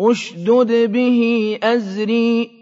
اشْدُدْ بِهِ أَزْرِي.